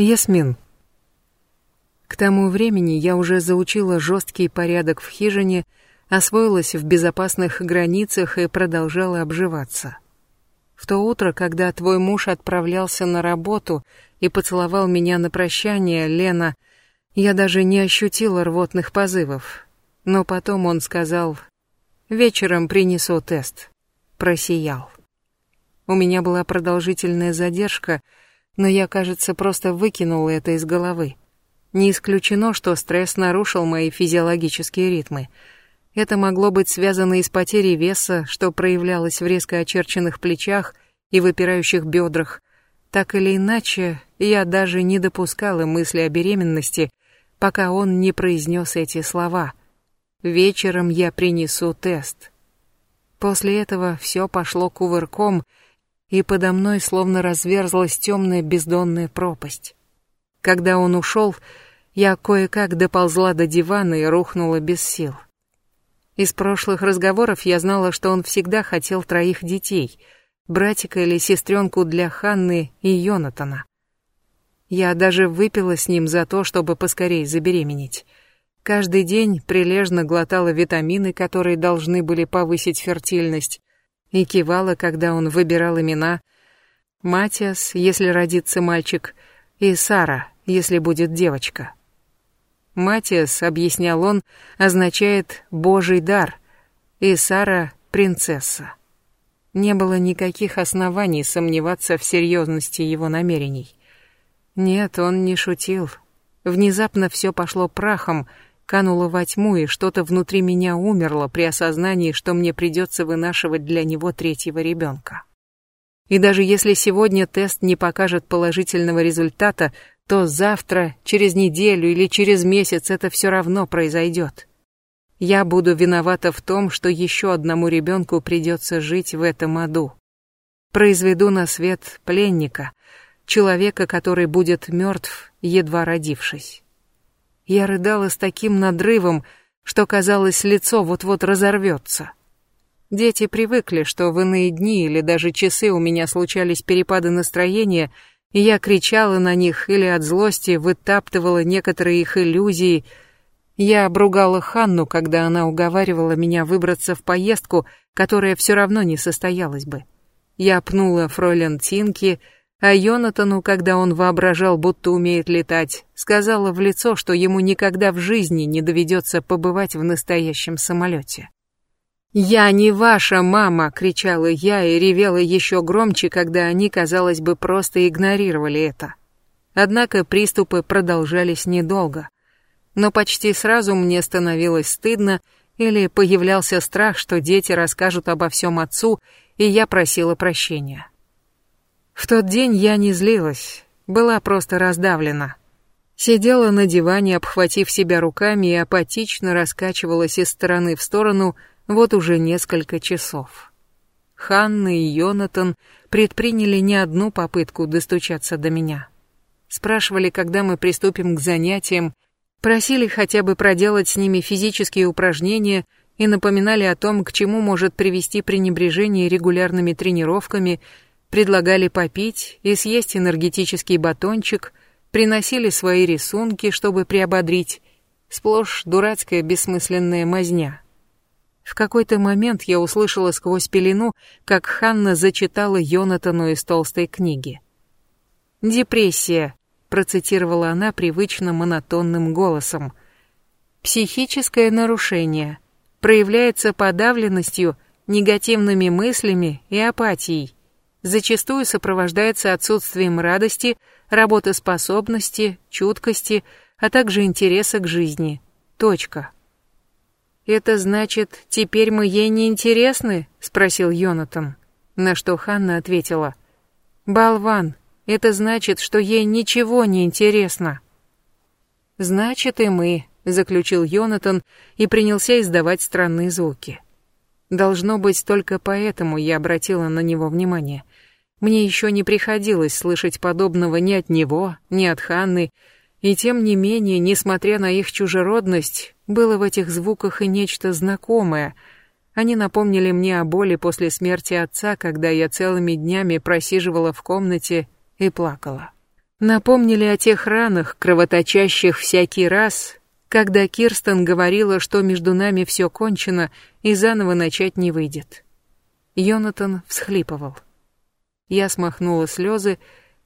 Ясмин. К тому времени я уже заучила жесткий порядок в хижине, освоилась в безопасных границах и продолжала обживаться. В то утро, когда твой муж отправлялся на работу и поцеловал меня на прощание, Лена, я даже не ощутила рвотных позывов. Но потом он сказал, вечером принесу тест. Просиял. У меня была продолжительная задержка, но я, кажется, просто выкинула это из головы. Не исключено, что стресс нарушил мои физиологические ритмы. Это могло быть связано и с потерей веса, что проявлялось в резко очерченных плечах и выпирающих бедрах. Так или иначе, я даже не допускала мысли о беременности, пока он не произнес эти слова. «Вечером я принесу тест». После этого все пошло кувырком, и подо мной словно разверзлась темная бездонная пропасть. Когда он ушел, я кое-как доползла до дивана и рухнула без сил. Из прошлых разговоров я знала, что он всегда хотел троих детей, братика или сестренку для Ханны и Йонатана. Я даже выпила с ним за то, чтобы поскорей забеременеть. Каждый день прилежно глотала витамины, которые должны были повысить фертильность, и кивала, когда он выбирал имена. Матиас, если родится мальчик, и Сара, если будет девочка. Матиас, объяснял он, означает «божий дар», и Сара — принцесса. Не было никаких оснований сомневаться в серьезности его намерений. Нет, он не шутил. Внезапно все пошло прахом, кануло во тьму, и что-то внутри меня умерло при осознании, что мне придется вынашивать для него третьего ребенка. И даже если сегодня тест не покажет положительного результата, то завтра, через неделю или через месяц это все равно произойдет. Я буду виновата в том, что еще одному ребенку придется жить в этом аду. Произведу на свет пленника, человека, который будет мертв, едва родившись. Я рыдала с таким надрывом, что казалось, лицо вот-вот разорвется. Дети привыкли, что в иные дни или даже часы у меня случались перепады настроения, и я кричала на них или от злости вытаптывала некоторые их иллюзии. Я обругала Ханну, когда она уговаривала меня выбраться в поездку, которая все равно не состоялась бы. Я пнула фройлен Тинки, а Йонатану, когда он воображал, будто умеет летать, сказала в лицо, что ему никогда в жизни не доведется побывать в настоящем самолете. «Я не ваша мама!» — кричала я и ревела еще громче, когда они, казалось бы, просто игнорировали это. Однако приступы продолжались недолго. Но почти сразу мне становилось стыдно или появлялся страх, что дети расскажут обо всем отцу, и я просила прощения. В тот день я не злилась, была просто раздавлена. Сидела на диване, обхватив себя руками и апатично раскачивалась из стороны в сторону, вот уже несколько часов. Ханна и Йонатан предприняли не одну попытку достучаться до меня. Спрашивали, когда мы приступим к занятиям, просили хотя бы проделать с ними физические упражнения и напоминали о том, к чему может привести пренебрежение регулярными тренировками, предлагали попить и съесть энергетический батончик, приносили свои рисунки, чтобы приободрить, сплошь дурацкая бессмысленная мазня. В какой-то момент я услышала сквозь пелену, как Ханна зачитала Йонатану из толстой книги. «Депрессия», — процитировала она привычно монотонным голосом. «Психическое нарушение. Проявляется подавленностью, негативными мыслями и апатией. Зачастую сопровождается отсутствием радости, работоспособности, чуткости, а также интереса к жизни. Точка. «Это значит, теперь мы ей не интересны?» — спросил Йонатан. На что Ханна ответила. «Болван, это значит, что ей ничего не интересно». «Значит, и мы», — заключил Йонатан и принялся издавать странные звуки. Должно быть, только поэтому я обратила на него внимание. Мне еще не приходилось слышать подобного ни от него, ни от Ханны, и тем не менее, несмотря на их чужеродность, было в этих звуках и нечто знакомое. Они напомнили мне о боли после смерти отца, когда я целыми днями просиживала в комнате и плакала. Напомнили о тех ранах, кровоточащих всякий раз, когда Кирстен говорила, что между нами все кончено и заново начать не выйдет. Йонатан всхлипывал. Я смахнула слезы.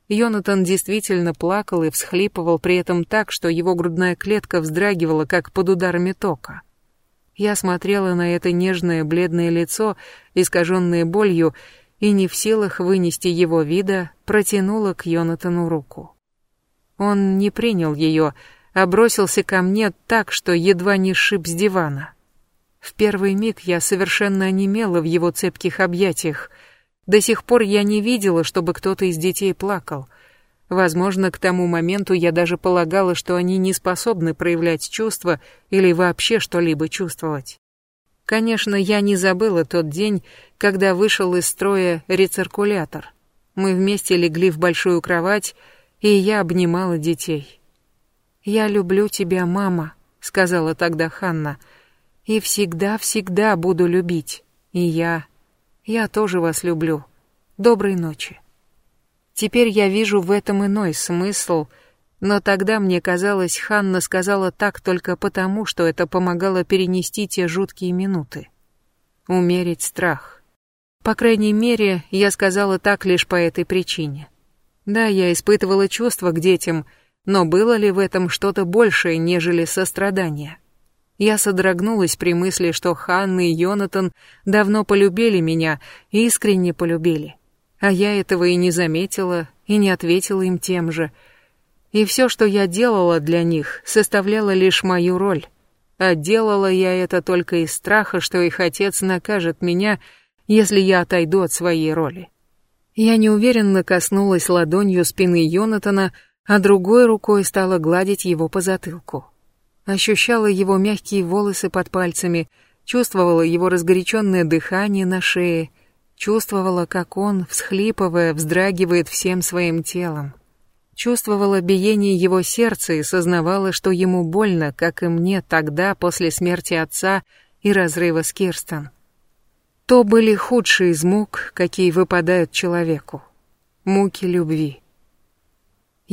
Йонатан действительно плакал и всхлипывал при этом так, что его грудная клетка вздрагивала, как под ударами тока. Я смотрела на это нежное бледное лицо, искаженное болью, и не в силах вынести его вида, протянула к Йонатану руку. Он не принял ее, а бросился ко мне так, что едва не сшиб с дивана. В первый миг я совершенно онемела в его цепких объятиях. До сих пор я не видела, чтобы кто-то из детей плакал. Возможно, к тому моменту я даже полагала, что они не способны проявлять чувства или вообще что-либо чувствовать. Конечно, я не забыла тот день, когда вышел из строя рециркулятор. Мы вместе легли в большую кровать, и я обнимала детей. «Я люблю тебя, мама», — сказала тогда Ханна, — «и всегда-всегда буду любить. И я... я тоже вас люблю. Доброй ночи». Теперь я вижу в этом иной смысл, но тогда мне казалось, Ханна сказала так только потому, что это помогало перенести те жуткие минуты. Умерить страх. По крайней мере, я сказала так лишь по этой причине. Да, я испытывала чувства к детям — но было ли в этом что-то большее, нежели сострадание? Я содрогнулась при мысли, что Ханна и Йонатан давно полюбили меня, искренне полюбили. А я этого и не заметила, и не ответила им тем же. И все, что я делала для них, составляло лишь мою роль. А делала я это только из страха, что их отец накажет меня, если я отойду от своей роли. Я неуверенно коснулась ладонью спины Йонатана, а другой рукой стала гладить его по затылку. Ощущала его мягкие волосы под пальцами, чувствовала его разгоряченное дыхание на шее, чувствовала, как он, всхлипывая, вздрагивает всем своим телом. Чувствовала биение его сердца и сознавала, что ему больно, как и мне тогда, после смерти отца и разрыва с Кирстен. То были худшие из мук, какие выпадают человеку. Муки любви.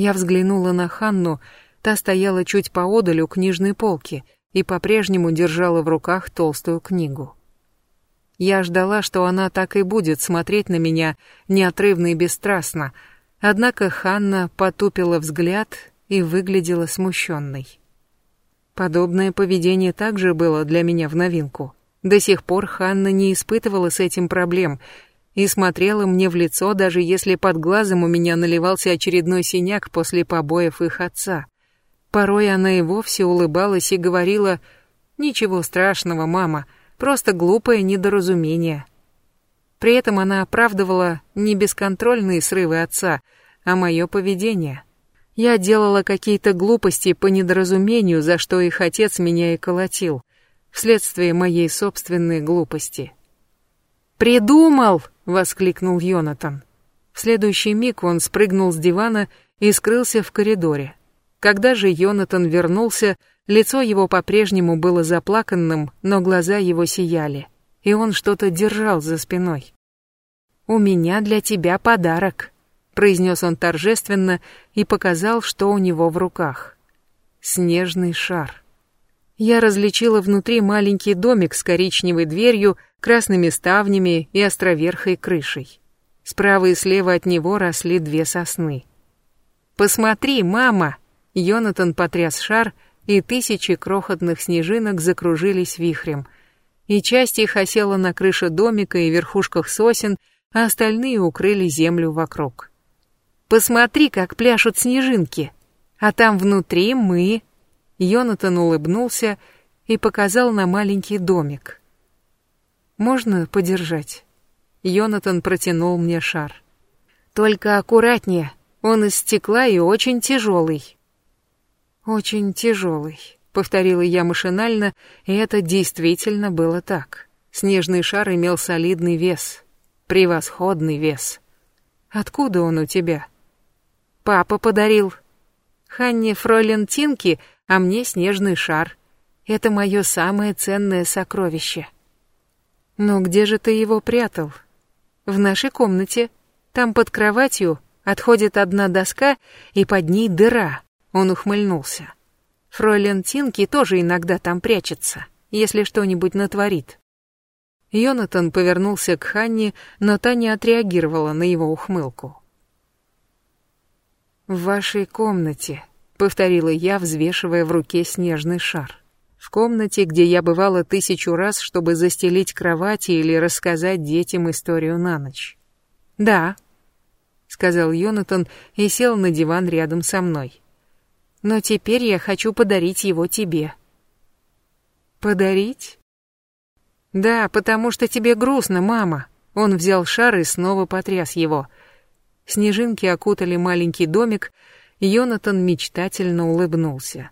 Я взглянула на Ханну, та стояла чуть поодаль у книжной полки и по-прежнему держала в руках толстую книгу. Я ждала, что она так и будет смотреть на меня неотрывно и бесстрастно, однако Ханна потупила взгляд и выглядела смущенной. Подобное поведение также было для меня в новинку. До сих пор Ханна не испытывала с этим проблем — и смотрела мне в лицо, даже если под глазом у меня наливался очередной синяк после побоев их отца. Порой она и вовсе улыбалась и говорила «Ничего страшного, мама, просто глупое недоразумение». При этом она оправдывала не бесконтрольные срывы отца, а мое поведение. Я делала какие-то глупости по недоразумению, за что их отец меня и колотил, вследствие моей собственной глупости. «Придумал!» — воскликнул Йонатан. В следующий миг он спрыгнул с дивана и скрылся в коридоре. Когда же Йонатан вернулся, лицо его по-прежнему было заплаканным, но глаза его сияли, и он что-то держал за спиной. «У меня для тебя подарок», — произнес он торжественно и показал, что у него в руках. Снежный шар. Я различила внутри маленький домик с коричневой дверью, красными ставнями и островерхой крышей. Справа и слева от него росли две сосны. «Посмотри, мама!» Йонатан потряс шар, и тысячи крохотных снежинок закружились вихрем. И часть их осела на крыше домика и верхушках сосен, а остальные укрыли землю вокруг. «Посмотри, как пляшут снежинки! А там внутри мы!» Йонатан улыбнулся и показал на маленький домик. «Можно подержать?» Йонатан протянул мне шар. «Только аккуратнее, он из стекла и очень тяжелый». «Очень тяжелый», — повторила я машинально, и это действительно было так. Снежный шар имел солидный вес, превосходный вес. «Откуда он у тебя?» «Папа подарил», Ханне Фройлен Тинки, а мне снежный шар. Это мое самое ценное сокровище. Но где же ты его прятал? В нашей комнате. Там под кроватью, Отходит одна доска, и под ней дыра. Он ухмыльнулся. Фройлен Тинки тоже иногда там прячется, если что-нибудь натворит. Йонатан повернулся к Ханне, но та не отреагировала на его ухмылку. «В вашей комнате», — повторила я, взвешивая в руке снежный шар. «В комнате, где я бывала тысячу раз, чтобы застелить кровати или рассказать детям историю на ночь». «Да», — сказал Йонатан и сел на диван рядом со мной. «Но теперь я хочу подарить его тебе». «Подарить?» «Да, потому что тебе грустно, мама». Он взял шар и снова потряс его. Снежинки окутали маленький домик, Йонатан мечтательно улыбнулся.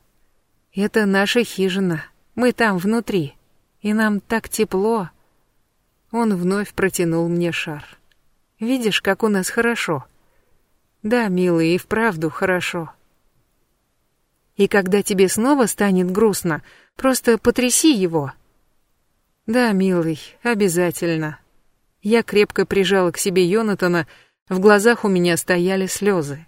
«Это наша хижина. Мы там внутри. И нам так тепло». Он вновь протянул мне шар. «Видишь, как у нас хорошо?» «Да, милый, и вправду хорошо». «И когда тебе снова станет грустно, просто потряси его», да, милый, обязательно. Я крепко прижала к себе Йонатана, в глазах у меня стояли слезы.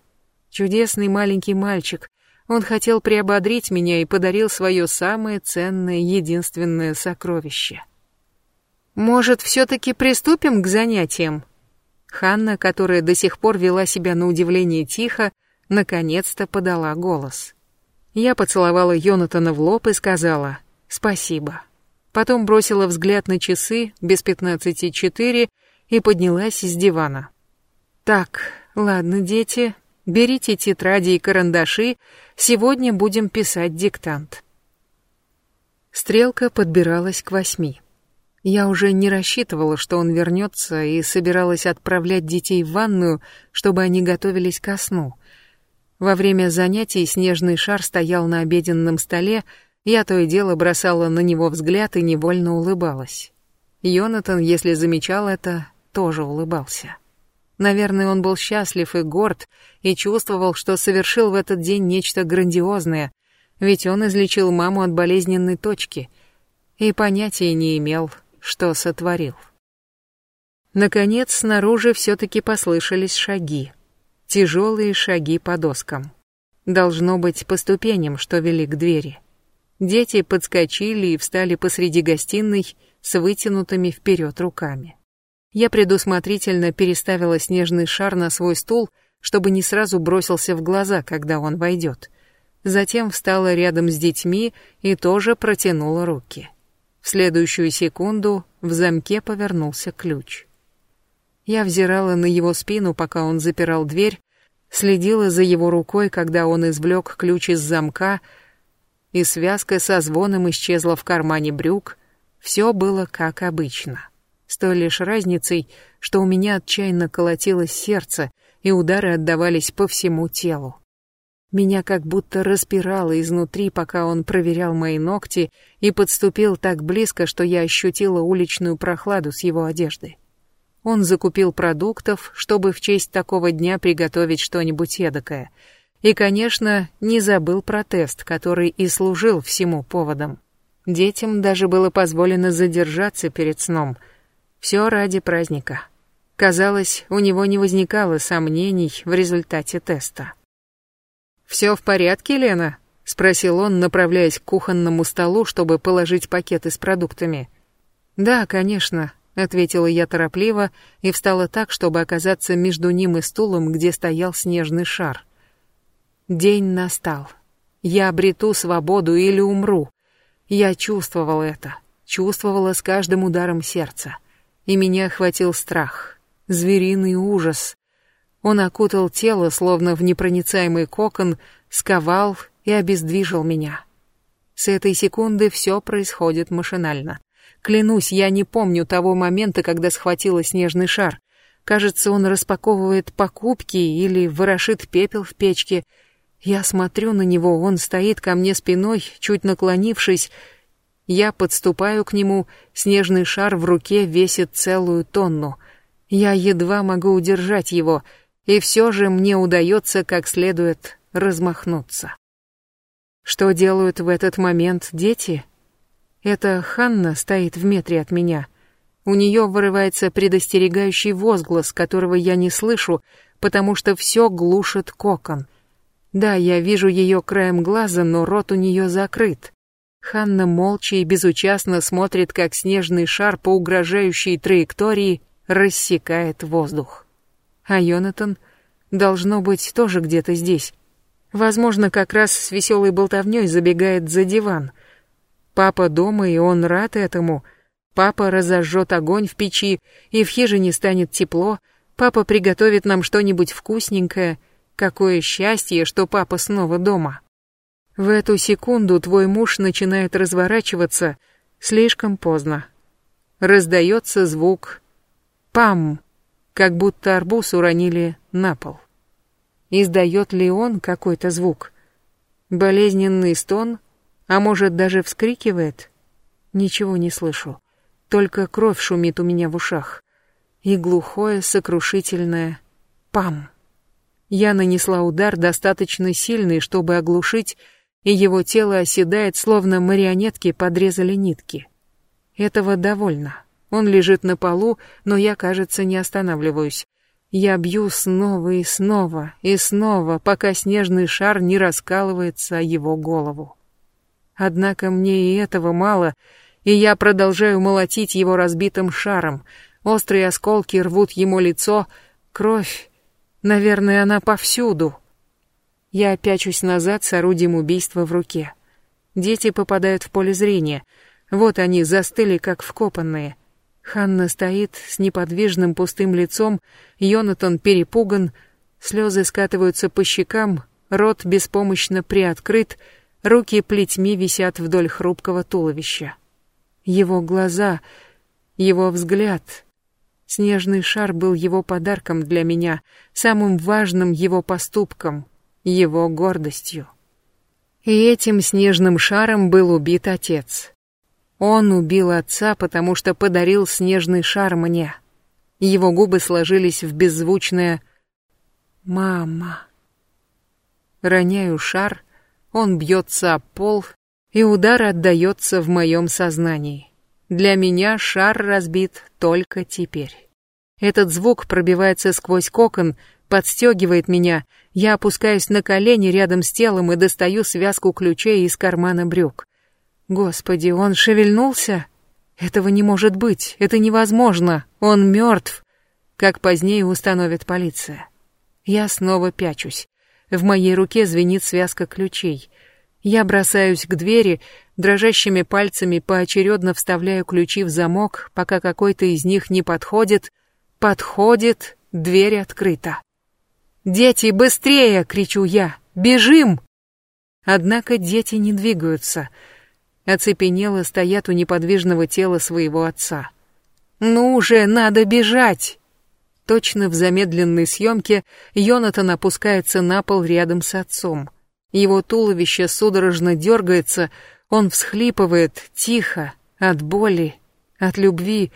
Чудесный маленький мальчик. Он хотел приободрить меня и подарил свое самое ценное, единственное сокровище. Может, все-таки приступим к занятиям? Ханна, которая до сих пор вела себя на удивление тихо, наконец-то подала голос. Я поцеловала Йонатана в лоб и сказала «Спасибо». Потом бросила взгляд на часы без пятнадцати четыре и поднялась с дивана. Так, ладно, дети, берите тетради и карандаши, сегодня будем писать диктант. Стрелка подбиралась к восьми. Я уже не рассчитывала, что он вернется, и собиралась отправлять детей в ванную, чтобы они готовились ко сну. Во время занятий снежный шар стоял на обеденном столе, я то и дело бросала на него взгляд и невольно улыбалась. Йонатан, если замечал это, тоже улыбался. Наверное, он был счастлив и горд, и чувствовал, что совершил в этот день нечто грандиозное, ведь он излечил маму от болезненной точки и понятия не имел, что сотворил. Наконец, снаружи все-таки послышались шаги. Тяжелые шаги по доскам. Должно быть по ступеням, что вели к двери. Дети подскочили и встали посреди гостиной с вытянутыми вперед руками. Я предусмотрительно переставила снежный шар на свой стул, чтобы не сразу бросился в глаза, когда он войдет. Затем встала рядом с детьми и тоже протянула руки. В следующую секунду в замке повернулся ключ. Я взирала на его спину, пока он запирал дверь, следила за его рукой, когда он извлек ключ из замка, и связка со звоном исчезла в кармане брюк. Все было как обычно. С той лишь разницей, что у меня отчаянно колотилось сердце, и удары отдавались по всему телу. Меня как будто распирало изнутри, пока он проверял мои ногти и подступил так близко, что я ощутила уличную прохладу с его одежды. Он закупил продуктов, чтобы в честь такого дня приготовить что-нибудь эдакое — и, конечно, не забыл протест, который и служил всему поводом. Детям даже было позволено задержаться перед сном. Все ради праздника. Казалось, у него не возникало сомнений в результате теста. «Все в порядке, Лена?» — спросил он, направляясь к кухонному столу, чтобы положить пакеты с продуктами. «Да, конечно», — ответила я торопливо и встала так, чтобы оказаться между ним и стулом, где стоял снежный шар. День настал. Я обрету свободу или умру. Я чувствовал это, чувствовала с каждым ударом сердца. И меня охватил страх, звериный ужас. Он окутал тело, словно в непроницаемый кокон, сковал и обездвижил меня. С этой секунды все происходит машинально. Клянусь, я не помню того момента, когда схватила снежный шар. Кажется, он распаковывает покупки или ворошит пепел в печке — я смотрю на него, он стоит ко мне спиной, чуть наклонившись. Я подступаю к нему, снежный шар в руке весит целую тонну. Я едва могу удержать его, и все же мне удается как следует размахнуться. Что делают в этот момент дети? Это Ханна стоит в метре от меня. У нее вырывается предостерегающий возглас, которого я не слышу, потому что все глушит кокон. Да, я вижу ее краем глаза, но рот у нее закрыт. Ханна молча и безучастно смотрит, как снежный шар по угрожающей траектории рассекает воздух. А Йонатан, должно быть, тоже где-то здесь. Возможно, как раз с веселой болтовней забегает за диван. Папа дома, и он рад этому. Папа разожжет огонь в печи, и в хижине станет тепло. Папа приготовит нам что-нибудь вкусненькое. Какое счастье, что папа снова дома. В эту секунду твой муж начинает разворачиваться слишком поздно. Раздается звук «пам», как будто арбуз уронили на пол. Издает ли он какой-то звук? Болезненный стон? А может, даже вскрикивает? Ничего не слышу. Только кровь шумит у меня в ушах. И глухое, сокрушительное «пам». Я нанесла удар достаточно сильный, чтобы оглушить, и его тело оседает, словно марионетки подрезали нитки. Этого довольно. Он лежит на полу, но я, кажется, не останавливаюсь. Я бью снова и снова и снова, пока снежный шар не раскалывается о его голову. Однако мне и этого мало, и я продолжаю молотить его разбитым шаром. Острые осколки рвут ему лицо, кровь. Наверное, она повсюду. Я пячусь назад с орудием убийства в руке. Дети попадают в поле зрения. Вот они застыли, как вкопанные. Ханна стоит с неподвижным пустым лицом, Йонатан перепуган, слезы скатываются по щекам, рот беспомощно приоткрыт, руки плетьми висят вдоль хрупкого туловища. Его глаза, его взгляд. Снежный шар был его подарком для меня, самым важным его поступком, его гордостью. И этим снежным шаром был убит отец. Он убил отца, потому что подарил снежный шар мне. Его губы сложились в беззвучное «Мама». Роняю шар, он бьется о пол, и удар отдается в моем сознании. Для меня шар разбит только теперь. Этот звук пробивается сквозь кокон, подстегивает меня, я опускаюсь на колени рядом с телом и достаю связку ключей из кармана брюк. Господи, он шевельнулся? Этого не может быть, это невозможно, он мертв, как позднее установит полиция. Я снова пячусь. В моей руке звенит связка ключей. Я бросаюсь к двери, дрожащими пальцами поочередно вставляю ключи в замок, пока какой-то из них не подходит. Подходит, дверь открыта. «Дети, быстрее!» — кричу я. «Бежим!» Однако дети не двигаются — оцепенело стоят у неподвижного тела своего отца. «Ну уже надо бежать!» Точно в замедленной съемке Йонатан опускается на пол рядом с отцом. Его туловище судорожно дергается, он всхлипывает, тихо, от боли, от любви.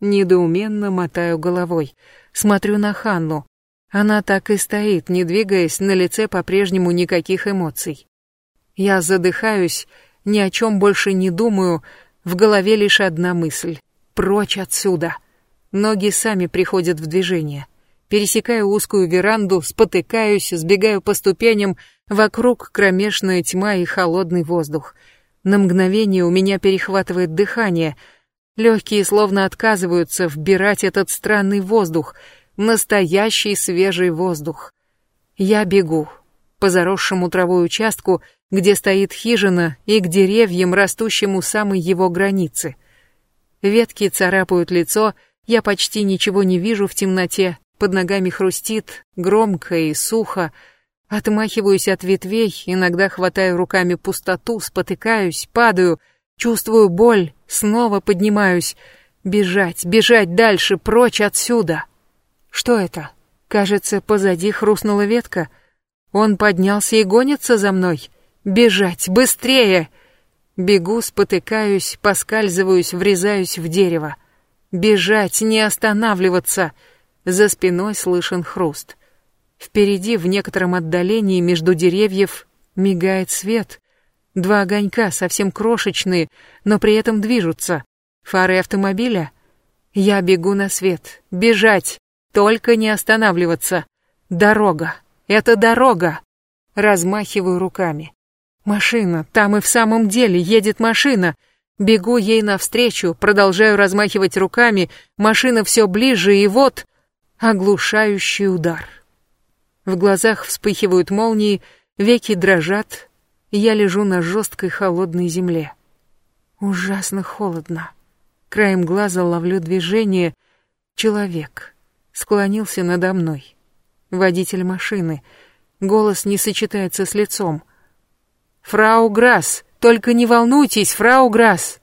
Недоуменно мотаю головой. Смотрю на Ханну. Она так и стоит, не двигаясь, на лице по-прежнему никаких эмоций. Я задыхаюсь, ни о чем больше не думаю, в голове лишь одна мысль. Прочь отсюда. Ноги сами приходят в движение. Пересекаю узкую веранду, спотыкаюсь, сбегаю по ступеням, вокруг кромешная тьма и холодный воздух. На мгновение у меня перехватывает дыхание. Легкие словно отказываются вбирать этот странный воздух, настоящий свежий воздух. Я бегу по заросшему травой участку, где стоит хижина, и к деревьям, растущим у самой его границы. Ветки царапают лицо, я почти ничего не вижу в темноте, под ногами хрустит, громко и сухо. Отмахиваюсь от ветвей, иногда хватаю руками пустоту, спотыкаюсь, падаю, чувствую боль, снова поднимаюсь. Бежать, бежать дальше, прочь отсюда. Что это? Кажется, позади хрустнула ветка. Он поднялся и гонится за мной. Бежать, быстрее! Бегу, спотыкаюсь, поскальзываюсь, врезаюсь в дерево. Бежать, не останавливаться. За спиной слышен хруст. Впереди, в некотором отдалении между деревьев, мигает свет. Два огонька, совсем крошечные, но при этом движутся. Фары автомобиля. Я бегу на свет. Бежать, только не останавливаться. Дорога. Это дорога. Размахиваю руками. Машина. Там и в самом деле едет машина. Бегу ей навстречу, продолжаю размахивать руками. Машина все ближе, и вот... Оглушающий удар. В глазах вспыхивают молнии, веки дрожат. Я лежу на жесткой холодной земле. Ужасно холодно. Краем глаза ловлю движение. Человек склонился надо мной. Водитель машины. Голос не сочетается с лицом. «Фрау Грасс, только не волнуйтесь, фрау Грасс!»